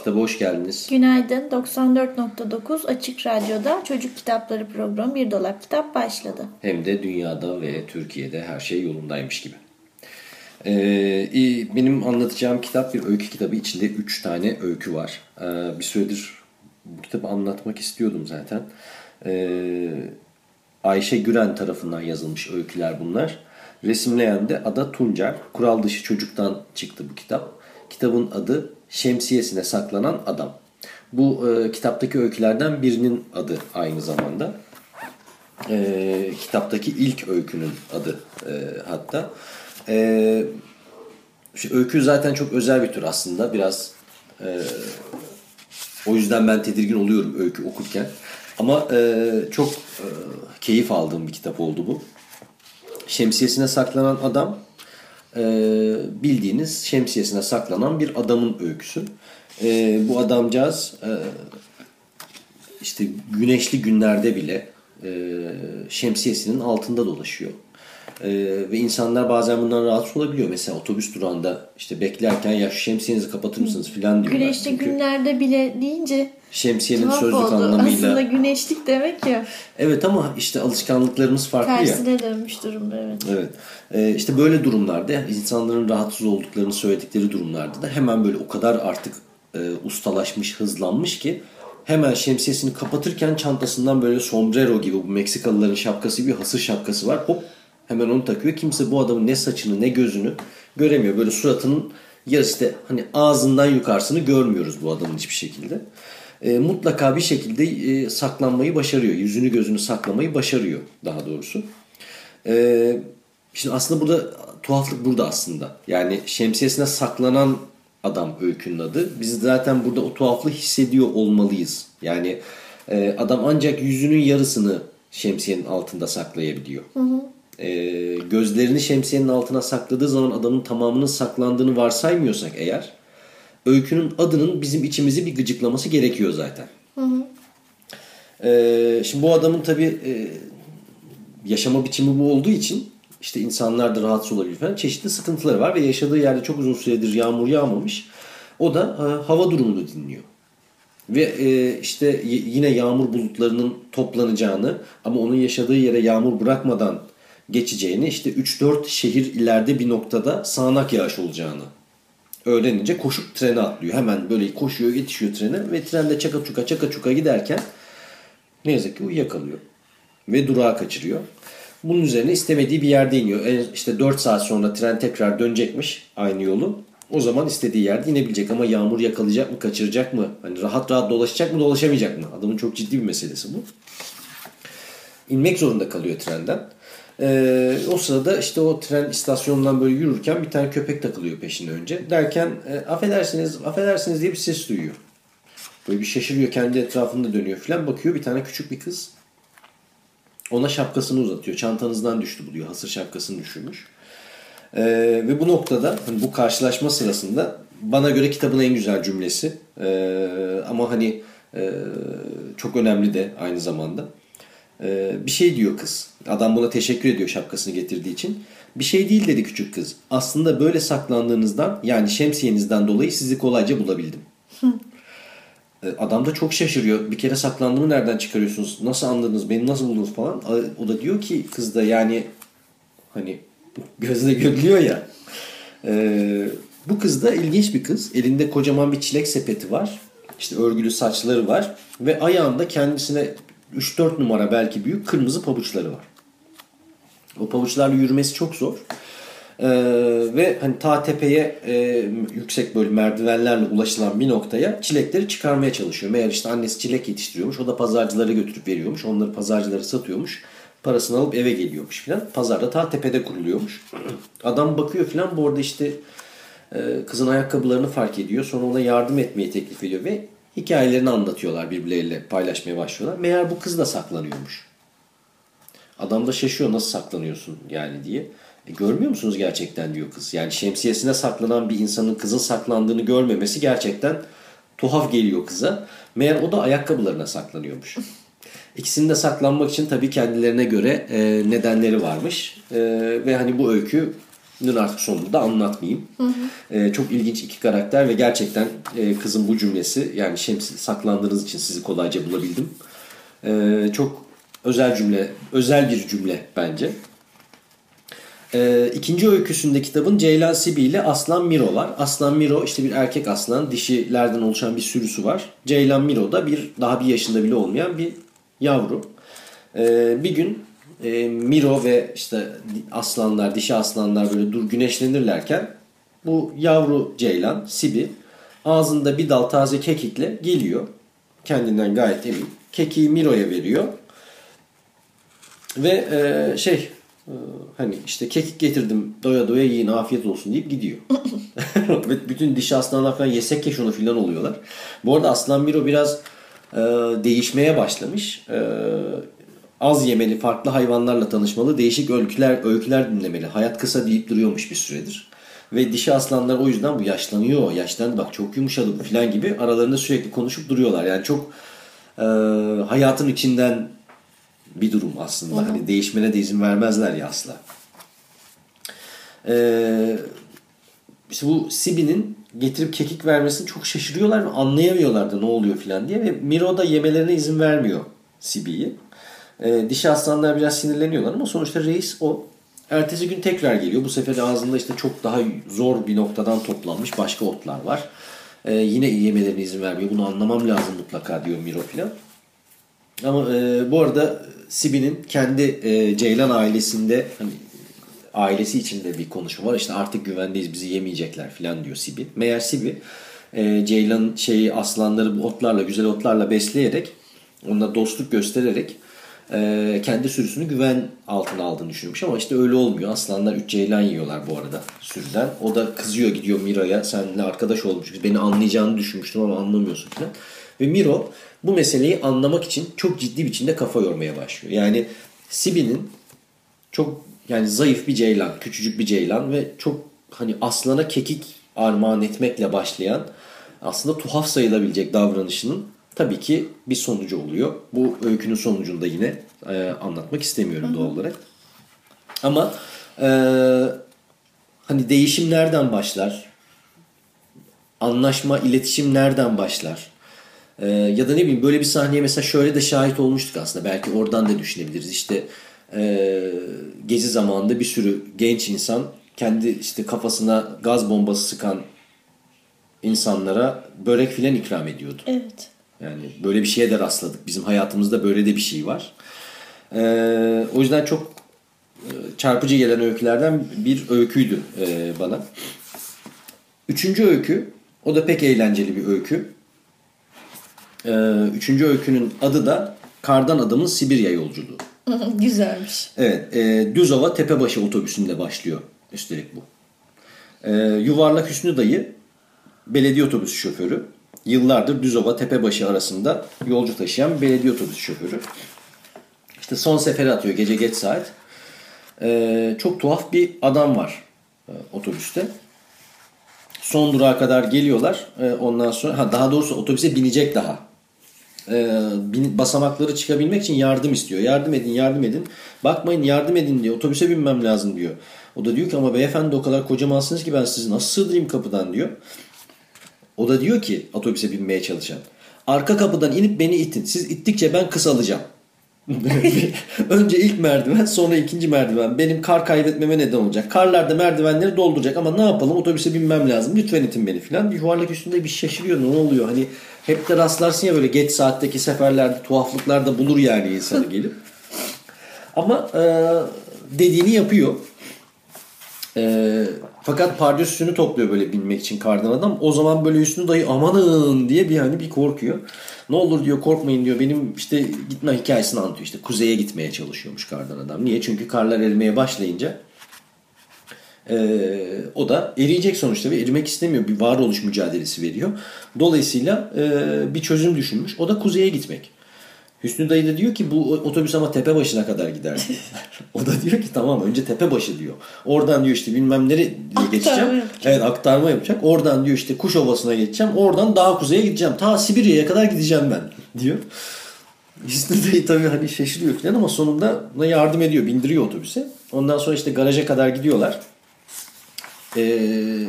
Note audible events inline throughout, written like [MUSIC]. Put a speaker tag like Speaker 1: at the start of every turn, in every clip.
Speaker 1: Kitabı hoş geldiniz.
Speaker 2: Günaydın. 94.9 Açık Radyo'da Çocuk Kitapları programı Bir Dolap Kitap başladı.
Speaker 1: Hem de dünyada ve Türkiye'de her şey yolundaymış gibi. Ee, benim anlatacağım kitap bir öykü kitabı. İçinde 3 tane öykü var. Ee, bir süredir bu kitabı anlatmak istiyordum zaten. Ee, Ayşe Güren tarafından yazılmış öyküler bunlar. Resimleyen de Ada Tuncer. Kural dışı çocuktan çıktı bu kitap. Kitabın adı Şemsiyesine Saklanan Adam. Bu e, kitaptaki öykülerden birinin adı aynı zamanda. E, kitaptaki ilk öykünün adı e, hatta. E, şu öykü zaten çok özel bir tür aslında. Biraz e, o yüzden ben tedirgin oluyorum öykü okurken. Ama e, çok e, keyif aldığım bir kitap oldu bu. Şemsiyesine saklanan adam e, bildiğiniz şemsiyesine saklanan bir adamın öyküsü. E, bu adamcağız e, işte güneşli günlerde bile e, şemsiyesinin altında dolaşıyor. Ee, ve insanlar bazen bundan rahatsız olabiliyor. Mesela otobüs durağında işte beklerken ya şu şemsiyenizi kapatır mısınız filan diyorlar.
Speaker 2: Güneşli
Speaker 1: Çünkü
Speaker 2: günlerde bile deyince
Speaker 1: şemsiyenin sözlük
Speaker 2: oldu.
Speaker 1: anlamıyla.
Speaker 2: Aslında güneşlik demek ya.
Speaker 1: Evet ama işte alışkanlıklarımız farklı ya.
Speaker 2: Tersine dönmüş durumda evet.
Speaker 1: Evet. Ee, işte böyle durumlarda insanların rahatsız olduklarını söyledikleri durumlarda da hemen böyle o kadar artık e, ustalaşmış, hızlanmış ki hemen şemsiyesini kapatırken çantasından böyle sombrero gibi bu Meksikalıların şapkası bir hasır şapkası var. Hop hemen onu takıyor. Kimse bu adamın ne saçını ne gözünü göremiyor. Böyle suratının yarısı işte hani ağzından yukarısını görmüyoruz bu adamın hiçbir şekilde. E, mutlaka bir şekilde e, saklanmayı başarıyor. Yüzünü gözünü saklamayı başarıyor daha doğrusu. E, şimdi aslında burada tuhaflık burada aslında. Yani şemsiyesine saklanan adam öykünün adı. Biz zaten burada o tuhaflığı hissediyor olmalıyız. Yani e, adam ancak yüzünün yarısını şemsiyenin altında saklayabiliyor. Hı hı. E, gözlerini şemsiyenin altına sakladığı zaman adamın tamamının saklandığını varsaymıyorsak eğer öykünün adının bizim içimizi bir gıcıklaması gerekiyor zaten. Hı hı. E, şimdi bu adamın tabi e, yaşama biçimi bu olduğu için işte insanlar da rahatsız olabilir falan çeşitli sıkıntıları var ve yaşadığı yerde çok uzun süredir yağmur yağmamış. O da e, hava durumunu dinliyor. Ve e, işte yine yağmur bulutlarının toplanacağını ama onun yaşadığı yere yağmur bırakmadan geçeceğini işte 3-4 şehir ileride bir noktada sağanak yağış olacağını öğrenince koşup trene atlıyor. Hemen böyle koşuyor yetişiyor trene ve trende çaka çuka çaka çuka giderken ne yazık ki uyuyakalıyor. Ve durağı kaçırıyor. Bunun üzerine istemediği bir yerde iniyor. E işte 4 saat sonra tren tekrar dönecekmiş aynı yolu. O zaman istediği yerde inebilecek ama yağmur yakalayacak mı, kaçıracak mı? Hani rahat rahat dolaşacak mı, dolaşamayacak mı? Adamın çok ciddi bir meselesi bu. İnmek zorunda kalıyor trenden. Ee, o sırada işte o tren istasyonundan böyle yürürken bir tane köpek takılıyor peşine önce. Derken e, affedersiniz, affedersiniz diye bir ses duyuyor. Böyle bir şaşırıyor kendi etrafında dönüyor falan. Bakıyor bir tane küçük bir kız. Ona şapkasını uzatıyor. Çantanızdan düştü bu diyor. Hasır şapkasını düşürmüş. Ee, ve bu noktada hani bu karşılaşma sırasında bana göre kitabın en güzel cümlesi. Ee, ama hani e, çok önemli de aynı zamanda. Ee, bir şey diyor kız. Adam buna teşekkür ediyor şapkasını getirdiği için. Bir şey değil dedi küçük kız. Aslında böyle saklandığınızdan yani şemsiyenizden dolayı sizi kolayca bulabildim. Adam da çok şaşırıyor. Bir kere saklandığımı nereden çıkarıyorsunuz? Nasıl anladınız? Beni nasıl buldunuz falan. O da diyor ki kız da yani hani gözle görülüyor ya. Ee, bu kız da ilginç bir kız. Elinde kocaman bir çilek sepeti var. İşte örgülü saçları var. Ve ayağında kendisine 3-4 numara belki büyük kırmızı pabuçları var. O pabuçlarla yürümesi çok zor. Ee, ve hani ta tepeye e, yüksek böyle merdivenlerle ulaşılan bir noktaya çilekleri çıkarmaya çalışıyor. Meğer işte annesi çilek yetiştiriyormuş. O da pazarcılara götürüp veriyormuş. Onları pazarcılara satıyormuş. Parasını alıp eve geliyormuş filan. Pazarda ta tepede kuruluyormuş. Adam bakıyor filan bu arada işte e, kızın ayakkabılarını fark ediyor. Sonra ona yardım etmeyi teklif ediyor ve hikayelerini anlatıyorlar birbirleriyle paylaşmaya başlıyorlar. Meğer bu kız da saklanıyormuş. Adam da şaşıyor nasıl saklanıyorsun yani diye. E, görmüyor musunuz gerçekten diyor kız. Yani şemsiyesine saklanan bir insanın kızın saklandığını görmemesi gerçekten tuhaf geliyor kıza. Meğer o da ayakkabılarına saklanıyormuş. [LAUGHS] İkisinin de saklanmak için tabii kendilerine göre e, nedenleri varmış. E, ve hani bu öykünün artık sonunu da anlatmayayım. E, çok ilginç iki karakter ve gerçekten e, kızın bu cümlesi yani şemsi saklandığınız için sizi kolayca bulabildim. E, çok özel cümle, özel bir cümle bence. Ee, ikinci öyküsünde kitabın Ceylan Sibi ile Aslan Miro var. Aslan Miro işte bir erkek aslan, dişilerden oluşan bir sürüsü var. Ceylan Miro da bir daha bir yaşında bile olmayan bir yavru. Ee, bir gün e, Miro ve işte aslanlar, dişi aslanlar böyle dur güneşlenirlerken bu yavru Ceylan Sibi ağzında bir dal taze kekikle geliyor. Kendinden gayet emin. Kekiği Miro'ya veriyor. Ve e, şey ee, hani işte kekik getirdim doya doya yiyin afiyet olsun deyip gidiyor. [LAUGHS] Ve bütün dişi aslanlar falan yesek ya şunu filan oluyorlar. Bu arada Aslan Miro biraz e, değişmeye başlamış. E, az yemeli, farklı hayvanlarla tanışmalı, değişik öyküler, öyküler dinlemeli. Hayat kısa deyip duruyormuş bir süredir. Ve dişi aslanlar o yüzden bu yaşlanıyor, yaşlandı bak çok yumuşadı bu filan gibi aralarında sürekli konuşup duruyorlar. Yani çok e, hayatın içinden bir durum aslında. Hı hı. Hani değişmene de izin vermezler ya asla. Ee, işte bu Sibi'nin getirip kekik vermesini çok şaşırıyorlar ve anlayamıyorlar da ne oluyor filan diye. Ve Miro da yemelerine izin vermiyor Sibi'yi. Ee, dişi aslanlar biraz sinirleniyorlar ama sonuçta reis o. Ertesi gün tekrar geliyor. Bu sefer ağzında işte çok daha zor bir noktadan toplanmış başka otlar var. Ee, yine yemelerine izin vermiyor. Bunu anlamam lazım mutlaka diyor Miro filan. Ama e, bu arada Sibi'nin kendi e, Ceylan ailesinde hani ailesi içinde bir konuşma var. İşte artık güvendeyiz bizi yemeyecekler falan diyor Sibi. Meğer Sibi e, Ceylan şeyi aslanları otlarla güzel otlarla besleyerek onunla dostluk göstererek e, kendi sürüsünü güven altına aldığını düşünmüş ama işte öyle olmuyor. Aslanlar 3 ceylan yiyorlar bu arada sürüden. O da kızıyor gidiyor Mira'ya seninle arkadaş olmuş. Beni anlayacağını düşünmüştüm ama anlamıyorsun falan. Ve Miro bu meseleyi anlamak için çok ciddi biçimde kafa yormaya başlıyor. Yani Sibi'nin çok yani zayıf bir ceylan, küçücük bir ceylan ve çok hani aslana kekik armağan etmekle başlayan aslında tuhaf sayılabilecek davranışının tabii ki bir sonucu oluyor. Bu öykünün sonucunda yine e, anlatmak istemiyorum Hı-hı. doğal olarak. Ama e, hani değişim nereden başlar? Anlaşma, iletişim nereden başlar? Ee, ya da ne bileyim böyle bir sahneye mesela şöyle de şahit olmuştuk aslında. Belki oradan da düşünebiliriz. İşte e, gezi zamanında bir sürü genç insan kendi işte kafasına gaz bombası sıkan insanlara börek filan ikram ediyordu.
Speaker 2: Evet.
Speaker 1: Yani böyle bir şeye de rastladık. Bizim hayatımızda böyle de bir şey var. Ee, o yüzden çok e, çarpıcı gelen öykülerden bir öyküydü e, bana. Üçüncü öykü, o da pek eğlenceli bir öykü. Ee, üçüncü öykünün adı da Kardan Adamın Sibirya Yolculuğu. [LAUGHS]
Speaker 2: Güzelmiş.
Speaker 1: Evet. E, Düzova Tepebaşı otobüsünde başlıyor üstelik bu. E, Yuvarlak Hüsnü Dayı belediye otobüsü şoförü. Yıllardır Düzova Tepebaşı arasında yolcu taşıyan belediye otobüsü şoförü. İşte son seferi atıyor gece geç saat. E, çok tuhaf bir adam var e, otobüste. Son durağa kadar geliyorlar. E, ondan sonra ha, daha doğrusu otobüse binecek daha e, basamakları çıkabilmek için yardım istiyor. Yardım edin, yardım edin. Bakmayın yardım edin diyor. Otobüse binmem lazım diyor. O da diyor ki ama beyefendi o kadar kocamansınız ki ben sizi nasıl sığdırayım kapıdan diyor. O da diyor ki otobüse binmeye çalışan. Arka kapıdan inip beni itin. Siz ittikçe ben kısalacağım. [LAUGHS] Önce ilk merdiven sonra ikinci merdiven. Benim kar kaybetmeme neden olacak. Karlar da merdivenleri dolduracak ama ne yapalım otobüse binmem lazım. Lütfen itin beni filan. Bir yuvarlak üstünde bir şaşırıyor ne oluyor. Hani hep de rastlarsın ya böyle geç saatteki seferlerde tuhaflıklar da bulur yani insanı [LAUGHS] gelip. Ama e, dediğini yapıyor. E, fakat pardösünü topluyor böyle binmek için kardan adam. O zaman böyle üstünü dayı amanın diye bir hani bir korkuyor. Ne olur diyor korkmayın diyor benim işte gitme hikayesini anlatıyor. İşte kuzeye gitmeye çalışıyormuş kardan adam. Niye? Çünkü karlar erimeye başlayınca ee, o da eriyecek sonuçta ve erimek istemiyor. Bir varoluş mücadelesi veriyor. Dolayısıyla e, bir çözüm düşünmüş. O da kuzeye gitmek. Hüsnü dayı da diyor ki bu otobüs ama tepe başına kadar gider [LAUGHS] o da diyor ki tamam önce tepe başı diyor. Oradan diyor işte bilmem nereye geçeceğim.
Speaker 2: yapacak.
Speaker 1: Evet aktarma yapacak. Oradan diyor işte kuş ovasına geçeceğim. Oradan daha kuzeye gideceğim. Ta Sibirya'ya kadar gideceğim ben diyor. Hüsnü dayı tabii hani şaşırıyor falan ama sonunda buna yardım ediyor. Bindiriyor otobüse. Ondan sonra işte garaja kadar gidiyorlar. Ee,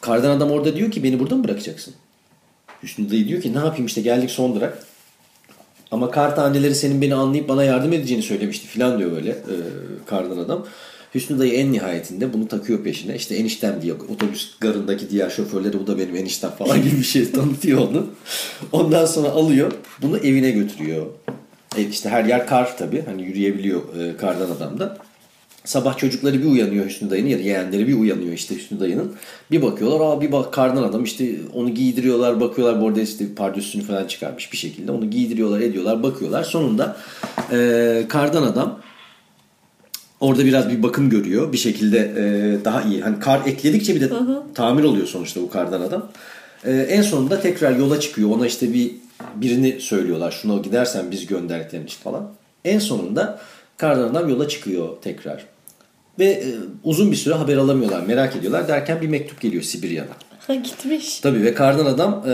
Speaker 1: kardan adam orada diyor ki beni burada mı bırakacaksın? Hüsnü dayı diyor ki ne yapayım işte geldik son durak. Ama kar taneleri senin beni anlayıp bana yardım edeceğini söylemişti filan diyor böyle e, kardan adam. Hüsnü dayı en nihayetinde bunu takıyor peşine. İşte eniştem diyor. Otobüs garındaki diğer şoförleri bu da benim eniştem falan [LAUGHS] gibi bir şey tanıtıyor onu. Ondan sonra alıyor. Bunu evine götürüyor. Evet işte her yer kar tabii. Hani yürüyebiliyor e, kardan adam da. Sabah çocukları bir uyanıyor Hüsnü dayının ya da yeğenleri bir uyanıyor işte Hüsnü dayının. Bir bakıyorlar aa bir bak kardan adam işte onu giydiriyorlar bakıyorlar bu arada işte pardösünü falan çıkarmış bir şekilde. Onu giydiriyorlar ediyorlar bakıyorlar. Sonunda e, kardan adam orada biraz bir bakım görüyor. Bir şekilde e, daha iyi. Hani kar ekledikçe bir de tamir oluyor sonuçta bu kardan adam. E, en sonunda tekrar yola çıkıyor. Ona işte bir birini söylüyorlar. Şuna gidersen biz gönderdiklerin için falan. En sonunda kardan adam yola çıkıyor tekrar. Ve e, uzun bir süre haber alamıyorlar. Merak ediyorlar. Derken bir mektup geliyor Sibirya'dan.
Speaker 2: Gitmiş.
Speaker 1: Tabii ve kardan adam e,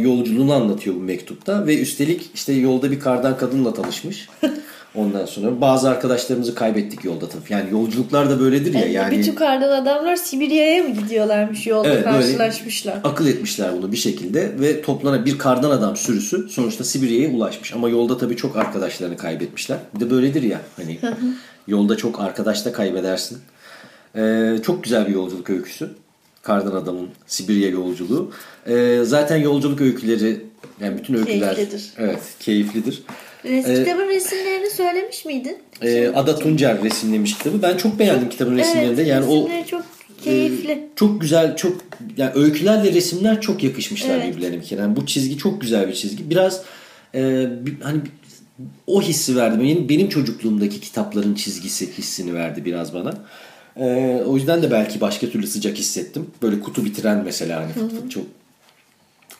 Speaker 1: yolculuğunu anlatıyor bu mektupta. Ve üstelik işte yolda bir kardan kadınla tanışmış. [LAUGHS] Ondan sonra bazı arkadaşlarımızı kaybettik yolda tabii. Yani yolculuklar da böyledir ya. Yani
Speaker 2: Bütün kardan adamlar Sibirya'ya mı gidiyorlarmış yolda
Speaker 1: Evet,
Speaker 2: karşılaşmışlar.
Speaker 1: akıl etmişler bunu bir şekilde ve toplanan bir kardan adam sürüsü sonuçta Sibirya'ya ulaşmış. Ama yolda tabii çok arkadaşlarını kaybetmişler. Bir de böyledir ya hani yolda çok arkadaş da kaybedersin. Ee, çok güzel bir yolculuk öyküsü. Kardan adamın Sibirya yolculuğu. Ee, zaten yolculuk öyküleri yani bütün öyküler
Speaker 2: Keyiflidir.
Speaker 1: evet keyiflidir.
Speaker 2: Res-
Speaker 1: Ee,
Speaker 2: kitabın resimlerini söylemiş miydin?
Speaker 1: Ee, Ada Tuncer resimlemiş kitabı. Ben çok beğendim kitabın resimlerini de.
Speaker 2: Evet,
Speaker 1: Yani o
Speaker 2: resimleri çok keyifli.
Speaker 1: çok güzel, çok yani öykülerle resimler çok yakışmışlar
Speaker 2: Evet.
Speaker 1: birbirlerine. Yani bu çizgi çok güzel bir çizgi. Biraz e, bir- hani o hissi verdi. Benim, benim çocukluğumdaki kitapların çizgisi hissini verdi biraz bana. E, o yüzden de belki başka türlü sıcak hissettim. Böyle kutu bitiren mesela hani fıt fıt çok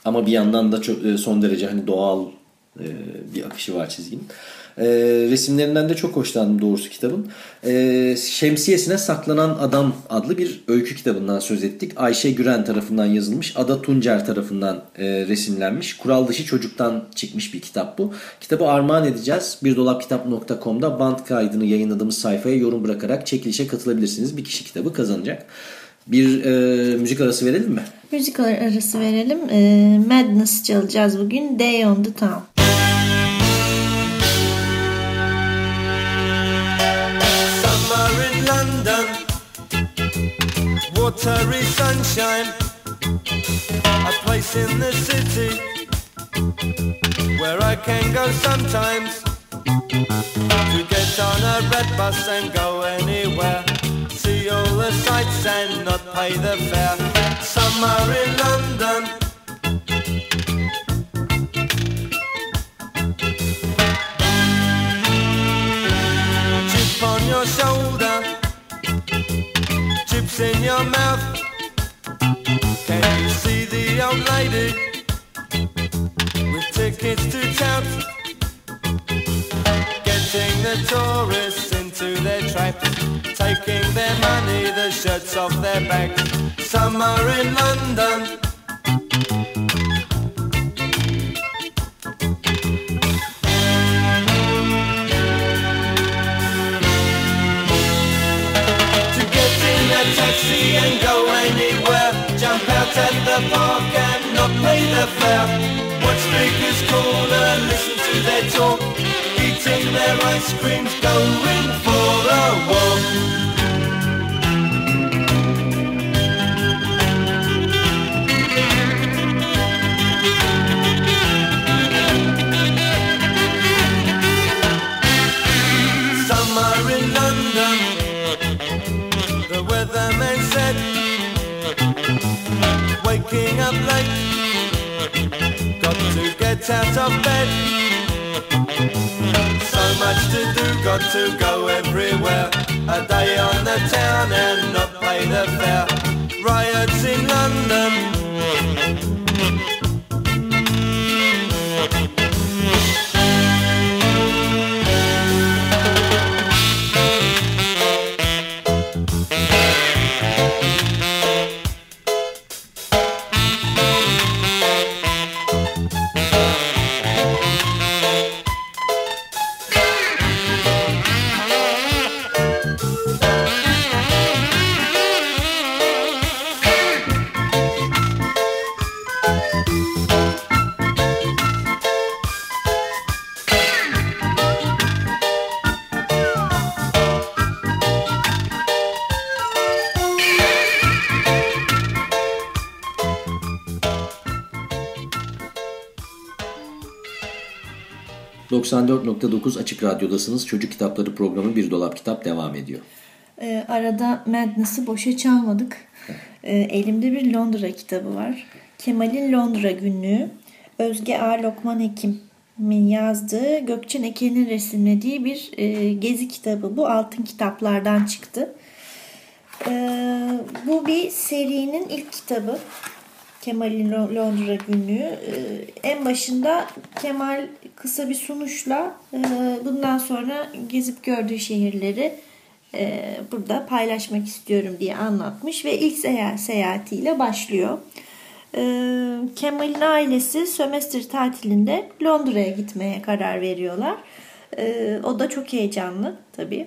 Speaker 1: ama bir yandan da çok, e, son derece hani doğal e, bir akışı var çizginin. E, resimlerinden de çok hoşlandım doğrusu kitabın. E, Şemsiyesine Saklanan Adam adlı bir öykü kitabından söz ettik. Ayşe Güren tarafından yazılmış, Ada Tuncer tarafından e, resimlenmiş. Kural dışı çocuktan çıkmış bir kitap bu. Kitabı armağan edeceğiz. birdolapkitap.com'da band kaydını yayınladığımız sayfaya yorum bırakarak çekilişe katılabilirsiniz. Bir kişi kitabı kazanacak. Bir e, müzik arası verelim mi?
Speaker 2: Müzik arası verelim. Ee, Madness çalacağız bugün. Day on the Town.
Speaker 3: Watery sunshine, a place in the city where I can go sometimes to get on a red bus and go anywhere, see all the sights and not pay the fare. Old lady with tickets to tout? Getting the tourists into their traps, taking their money, the shirts off their backs. Summer in London. to get in a taxi and go at the park and not pay the fare. Watch speakers call and listen to their talk. Eating their ice creams, going for a walk. Out of bed. So much to do, got to go everywhere. A day on the town and not pay the fare. Riots in London.
Speaker 1: ...94.9 Açık Radyo'dasınız. Çocuk Kitapları programı Bir Dolap Kitap devam ediyor.
Speaker 2: Ee, arada Madness'ı boşa çalmadık. Ee, elimde bir Londra kitabı var. Kemal'in Londra günlüğü. Özge A. Lokman Hekim'in yazdığı, Gökçen Eken'in resimlediği bir e, gezi kitabı. Bu altın kitaplardan çıktı. Ee, bu bir serinin ilk kitabı. Kemal'in Lo- Londra günlüğü. Ee, en başında Kemal kısa bir sunuşla e, bundan sonra gezip gördüğü şehirleri e, burada paylaşmak istiyorum diye anlatmış ve ilk seyahat seyahatiyle başlıyor. Ee, Kemal'in ailesi sömestr tatilinde Londra'ya gitmeye karar veriyorlar. Ee, o da çok heyecanlı tabii.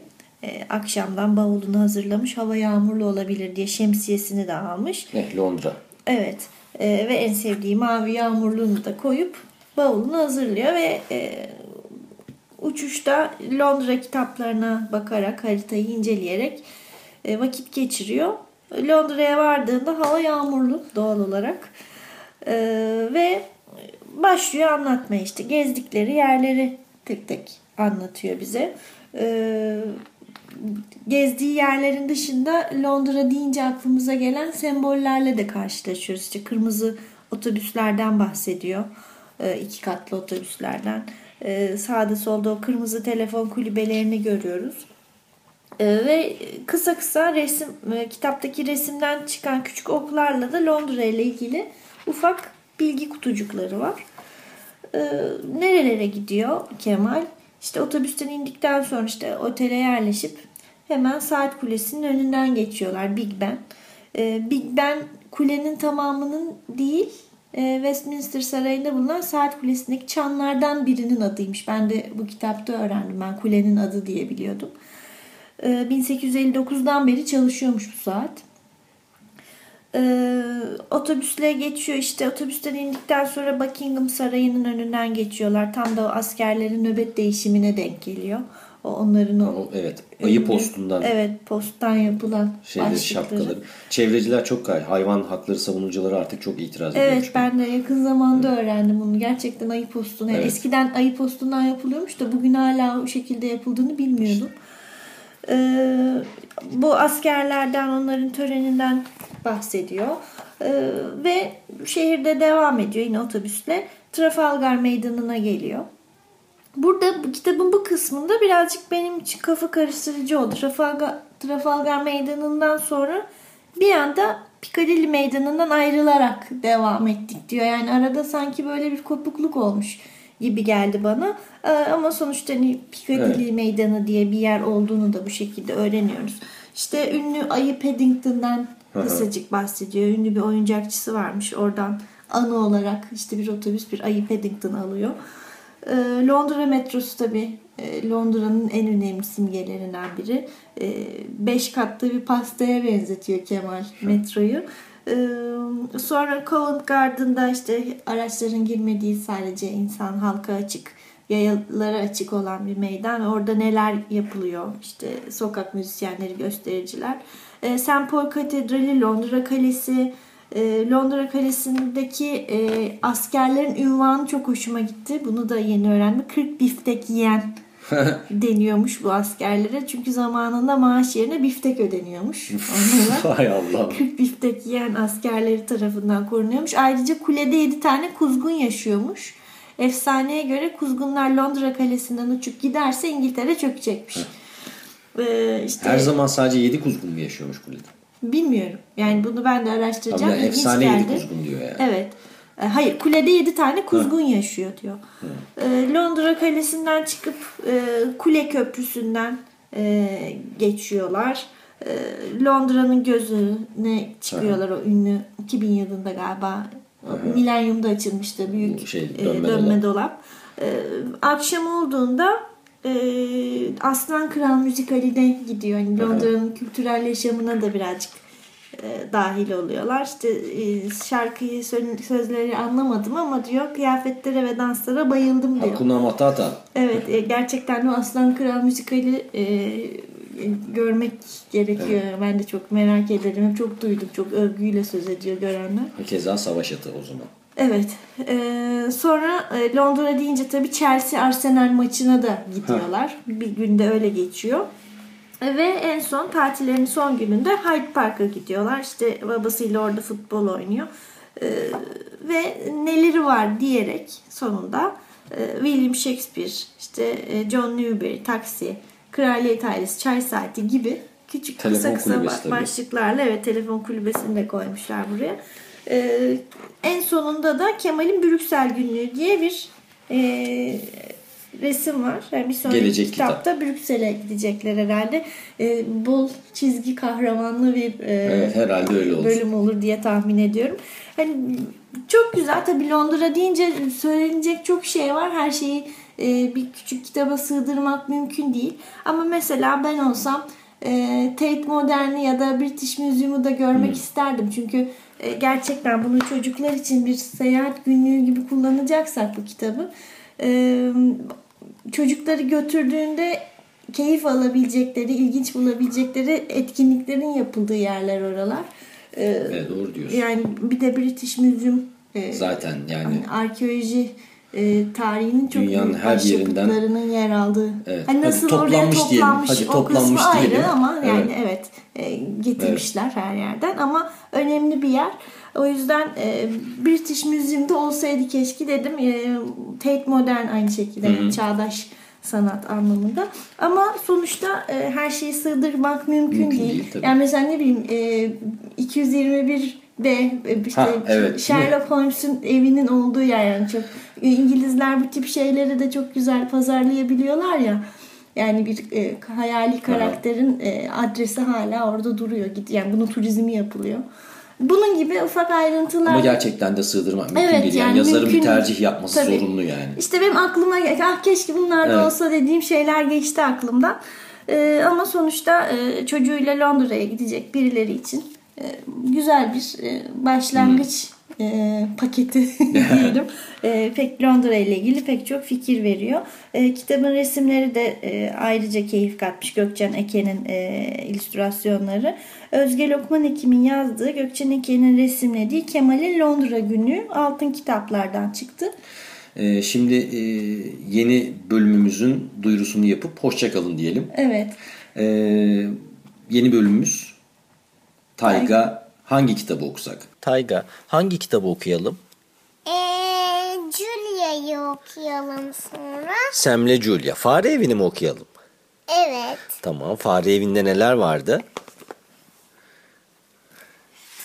Speaker 2: Akşamdan bavulunu hazırlamış. Hava yağmurlu olabilir diye şemsiyesini de almış.
Speaker 1: Eh, Londra.
Speaker 2: Evet. Ee, ve en sevdiği mavi yağmurluğunu da koyup bavulunu hazırlıyor ve e, uçuşta Londra kitaplarına bakarak haritayı inceleyerek e, vakit geçiriyor. Londra'ya vardığında hava yağmurlu doğal olarak E, ve başlıyor anlatmaya işte gezdikleri yerleri tek tek anlatıyor bize. E, gezdiği yerlerin dışında Londra deyince aklımıza gelen sembollerle de karşılaşıyoruz. İşte kırmızı otobüslerden bahsediyor. E, iki katlı otobüslerden. E, sağda solda o kırmızı telefon kulübelerini görüyoruz. E, ve kısa kısa resim e, kitaptaki resimden çıkan küçük oklarla da Londra ile ilgili ufak bilgi kutucukları var. E, nerelere gidiyor Kemal? İşte otobüsten indikten sonra işte otele yerleşip hemen saat kulesinin önünden geçiyorlar Big Ben. E, Big Ben kulenin tamamının değil e, Westminster Sarayı'nda bulunan saat kulesindeki çanlardan birinin adıymış. Ben de bu kitapta öğrendim. Ben kulenin adı diye biliyordum. E, 1859'dan beri çalışıyormuş bu saat. Ee, otobüsle geçiyor işte otobüsten indikten sonra Buckingham Sarayı'nın önünden geçiyorlar. Tam da o askerlerin nöbet değişimine denk geliyor. O onların o
Speaker 1: evet. Ayı postundan
Speaker 2: Evet, posttan yapılan
Speaker 1: şeyleri,
Speaker 2: başlıkları.
Speaker 1: şapkaları. Çevreciler çok. Hayvan hakları savunucuları artık çok itiraz ediyormuş.
Speaker 2: Evet ben de yakın zamanda öğrendim bunu. Gerçekten ayı postunu. Yani
Speaker 1: Evet.
Speaker 2: Eskiden ayı postundan yapılıyormuş da bugün hala o şekilde yapıldığını bilmiyordum. Ee, bu askerlerden onların töreninden bahsediyor. Ee, ve şehirde devam ediyor yine otobüsle. Trafalgar Meydanı'na geliyor. Burada bu kitabın bu kısmında birazcık benim için kafa karıştırıcı oldu. Trafalgar, Trafalgar Meydanı'ndan sonra bir anda Piccadilly Meydanı'ndan ayrılarak devam ettik diyor. Yani arada sanki böyle bir kopukluk olmuş gibi geldi bana. Ee, ama sonuçta hani Piccadilly Meydanı diye bir yer olduğunu da bu şekilde öğreniyoruz. İşte ünlü Ayı Paddington'dan kısacık bahsediyor. Ünlü bir oyuncakçısı varmış. Oradan anı olarak işte bir otobüs bir Ayı Paddington alıyor. Ee, Londra metrosu tabii e, Londra'nın en önemli simgelerinden biri. Ee, beş katlı bir pastaya benzetiyor Kemal metroyu. Ee, sonra Covent Garden'da işte araçların girmediği sadece insan halka açık yayalara açık olan bir meydan. Orada neler yapılıyor? İşte sokak müzisyenleri, göstericiler. Ee, St. Paul Katedrali, Londra Kalesi, e, Londra Kalesi'ndeki e, askerlerin ünvanı çok hoşuma gitti. Bunu da yeni öğrendim. 40 biftek yiyen [LAUGHS] deniyormuş bu askerlere. Çünkü zamanında maaş yerine biftek ödeniyormuş. [LAUGHS]
Speaker 1: Hay Allah.
Speaker 2: 40 biftek yiyen askerleri tarafından korunuyormuş. Ayrıca kulede 7 tane kuzgun yaşıyormuş. Efsaneye göre kuzgunlar Londra kalesinden uçup giderse İngiltere çökecekmiş. Ee, işte
Speaker 1: Her zaman sadece 7 kuzgun mu yaşıyormuş kulede?
Speaker 2: bilmiyorum. Yani bunu ben de
Speaker 1: Tabii
Speaker 2: araştıracağım. İlginç
Speaker 1: efsane 7
Speaker 2: geldi.
Speaker 1: kuzgun diyor yani.
Speaker 2: Evet. E, Hayır kulede 7 tane kuzgun yaşıyor diyor. E, Londra Kalesi'nden çıkıp e, Kule Köprüsü'nden e, geçiyorlar. E, Londra'nın gözüne çıkıyorlar o ünlü 2000 yılında galiba. O Milenyumda açılmıştı büyük
Speaker 1: şey,
Speaker 2: e,
Speaker 1: dönme
Speaker 2: dönme, dolap. E, akşam olduğunda e, Aslan Kral müzikaline gidiyor. Yani Londra'nın kültürel yaşamına da birazcık e, dahil oluyorlar. İşte e, şarkıyı sö- sözleri anlamadım ama diyor kıyafetlere ve danslara bayıldım diyor.
Speaker 1: Hakuna Matata.
Speaker 2: Evet e, gerçekten o Aslan Kral müzikali e, görmek gerekiyor. Ben de çok merak ederim. Hep çok duydum. Çok övgüyle söz ediyor görenler.
Speaker 1: Keza savaş atı o zaman.
Speaker 2: Evet. Ee, sonra e, Londra deyince tabii Chelsea Arsenal maçına da gidiyorlar. Bir günde öyle geçiyor. Ve en son tatillerinin son gününde Hyde Park'a gidiyorlar. İşte babasıyla orada futbol oynuyor. Ee, ve neleri var diyerek sonunda e, William Shakespeare, işte e, John Newbery, Taksi, Kraliyet Ailesi, Çay Saati gibi küçük kısa
Speaker 1: Telefon
Speaker 2: kısa
Speaker 1: tabii.
Speaker 2: başlıklarla evet telefon kulübesini de koymuşlar buraya. Ee, en sonunda da Kemal'in Brüksel Günlüğü diye bir e, resim var. Yani bir sonraki
Speaker 1: Gelecek
Speaker 2: kitapta Brüksel'e gidecekler herhalde. E, bol çizgi kahramanlı bir e,
Speaker 1: Evet herhalde öyle olur.
Speaker 2: bölüm olur diye tahmin ediyorum. Hani çok güzel tabii Londra deyince söylenecek çok şey var. Her şeyi e, bir küçük kitaba sığdırmak mümkün değil. Ama mesela ben olsam e, Tate Modern'i ya da British Museum'u da görmek isterdim. Çünkü e, gerçekten bunu çocuklar için bir seyahat günlüğü gibi kullanacaksak bu kitabı e, çocukları götürdüğünde keyif alabilecekleri, ilginç bulabilecekleri etkinliklerin yapıldığı yerler oralar. E,
Speaker 1: Evet, doğru diyorsun.
Speaker 2: yani bir de British Museum e,
Speaker 1: Zaten yani
Speaker 2: hani arkeoloji e, tarihinin çok
Speaker 1: Dünyanın her yerinden-
Speaker 2: yer aldığı.
Speaker 1: Evet.
Speaker 2: Hani
Speaker 1: Hadi
Speaker 2: nasıl
Speaker 1: toplanmış
Speaker 2: oraya
Speaker 1: diyelim.
Speaker 2: toplanmış
Speaker 1: Hadi
Speaker 2: o
Speaker 1: toplanmış
Speaker 2: kısmı
Speaker 1: diyelim.
Speaker 2: ayrı ama yani
Speaker 1: Evet.
Speaker 2: evet, e, getirmişler her yerden ama önemli bir yer. O yüzden e, British Museum'da olsaydı keşke dedim. E, Tate Modern aynı şekilde yani çağdaş sanat anlamında. Ama sonuçta e, her şeyi sığdırmak mümkün,
Speaker 1: Mümkün
Speaker 2: değil.
Speaker 1: değil, tabii.
Speaker 2: yani mesela ne bileyim e, 221 de e, işte
Speaker 1: Ha, evet.
Speaker 2: Sherlock Holmes'un evinin olduğu yer yani çok İngilizler bu tip şeyleri de çok güzel pazarlayabiliyorlar ya. Yani bir e, hayali karakterin e, adresi hala orada duruyor. Yani bunun turizmi yapılıyor. Bunun gibi ufak ayrıntılar.
Speaker 1: ama gerçekten de sığdırmak mümkün
Speaker 2: Evet,
Speaker 1: değil. Yani,
Speaker 2: yani
Speaker 1: yazarın
Speaker 2: mümkün
Speaker 1: bir tercih yapması
Speaker 2: Tabii.
Speaker 1: zorunlu yani.
Speaker 2: İşte benim aklıma ah keşke bunlar da
Speaker 1: Evet.
Speaker 2: olsa dediğim şeyler geçti aklımdan. Ee, ama sonuçta e, çocuğuyla Londra'ya gidecek birileri için e, güzel bir e, başlangıç e, paketi [LAUGHS] diyelim. E, pek Londra ile ilgili pek çok fikir veriyor. E, kitabın resimleri de e, ayrıca keyif katmış Gökçen Eke'nin e, illüstrasyonları. Özge Lokman Ekim'in yazdığı Gökçen Eke'nin resimlediği Kemal'in Londra günü altın kitaplardan çıktı.
Speaker 1: Ee, şimdi e, yeni bölümümüzün duyurusunu yapıp hoşçakalın diyelim.
Speaker 2: Evet.
Speaker 1: Ee, yeni bölümümüz Tayga hangi kitabı okusak? Tayga hangi kitabı okuyalım?
Speaker 4: Ee, Julia'yı okuyalım sonra.
Speaker 1: Semle Julia. Fare evini mi okuyalım?
Speaker 4: Evet.
Speaker 1: Tamam. Fare evinde neler vardı?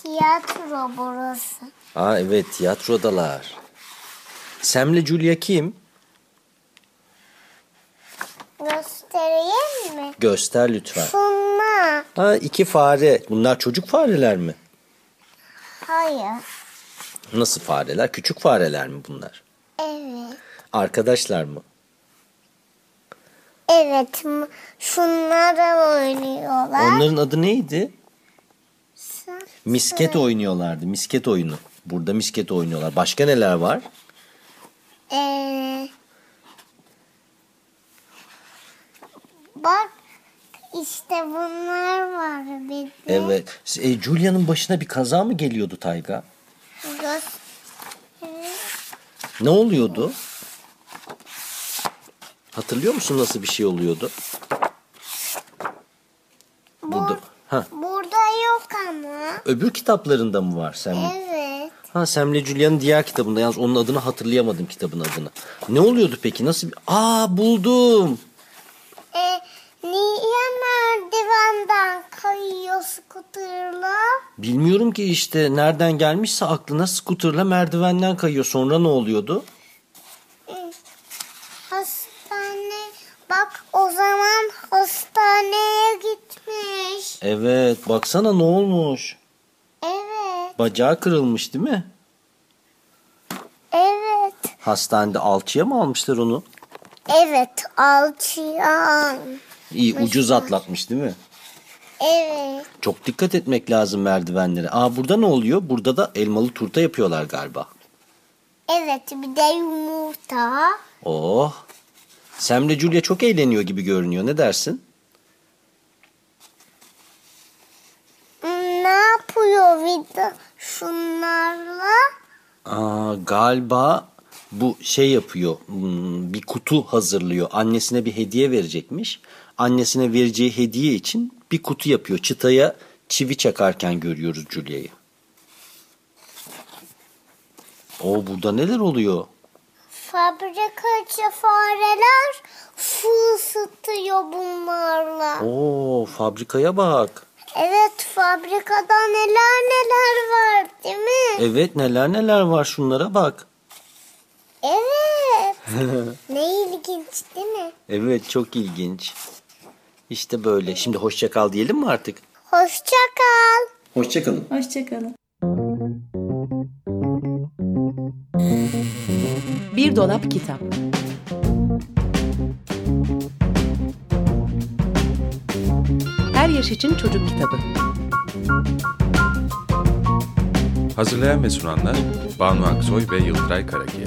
Speaker 4: Tiyatro burası.
Speaker 1: Aa evet tiyatrodalar. Semle Julia kim?
Speaker 4: Göstereyim mi?
Speaker 1: Göster lütfen.
Speaker 4: Şunlar.
Speaker 1: Ha iki fare. Bunlar çocuk fareler mi?
Speaker 4: Hayır.
Speaker 1: Nasıl fareler? Küçük fareler mi bunlar?
Speaker 4: Evet.
Speaker 1: Arkadaşlar mı?
Speaker 4: Evet. Şunlara oynuyorlar.
Speaker 1: Onların adı neydi? Misket oynuyorlardı. Misket oyunu. Burada misket oynuyorlar. Başka neler var?
Speaker 4: Ee, bak işte bunlar var bir de.
Speaker 1: Evet. E, Julia'nın başına bir kaza mı geliyordu Tayga?
Speaker 4: Göster-
Speaker 1: Ne oluyordu? Hatırlıyor musun nasıl bir şey oluyordu? Burada. Ha,
Speaker 4: Burada yok ama.
Speaker 1: öbür kitaplarında mı var sen?
Speaker 4: Evet.
Speaker 1: Ha Semle Julia'nın diğer kitabında yalnız onun adını hatırlayamadım kitabın adını. Ne oluyordu peki? Nasıl bir... Aa buldum.
Speaker 4: E, niye merdivenden kayıyor skuterla?
Speaker 1: Bilmiyorum ki işte nereden gelmişse aklına skuterla merdivenden kayıyor. Sonra ne oluyordu?
Speaker 4: Hastane. Bak o zaman hastaneye gitmiş.
Speaker 1: Evet baksana ne olmuş.
Speaker 4: Evet.
Speaker 1: Bacağı kırılmış değil mi?
Speaker 4: Evet.
Speaker 1: Hastanede alçıya mı almışlar onu?
Speaker 4: Evet. Alçıyan.
Speaker 1: İyi ucuz atlatmış değil mi?
Speaker 4: Evet.
Speaker 1: Çok dikkat etmek lazım merdivenlere. Aa burada ne oluyor? Burada da elmalı turta yapıyorlar galiba.
Speaker 4: Evet. Bir de yumurta.
Speaker 1: Oh. Semle Julia çok eğleniyor gibi görünüyor. Ne dersin?
Speaker 4: Ne yapıyor vida şunlarla?
Speaker 1: Aa, galiba bu şey yapıyor. hmm, Bir kutu hazırlıyor. Annesine bir hediye verecekmiş. Annesine vereceği hediye için bir kutu yapıyor. Çıtaya çivi çakarken görüyoruz Julia'yı. O burada neler oluyor?
Speaker 4: Fabrikacı fareler su ısıtıyor bunlarla.
Speaker 1: Oo fabrikaya bak.
Speaker 4: Evet fabrikada neler neler var değil mi?
Speaker 1: Evet neler neler var şunlara bak.
Speaker 4: Evet. [LAUGHS] ne ilginç değil mi?
Speaker 1: Evet çok ilginç. İşte böyle. Şimdi hoşça kal diyelim mi artık?
Speaker 4: Hoşça kal.
Speaker 1: Hoşçakalın.
Speaker 2: Hoşçakalın.
Speaker 5: Bir dolap kitap. Her yaş için çocuk kitabı.
Speaker 6: Hazırlayan ve sunanlar Banu Aksoy ve Yıldıray Karakiye.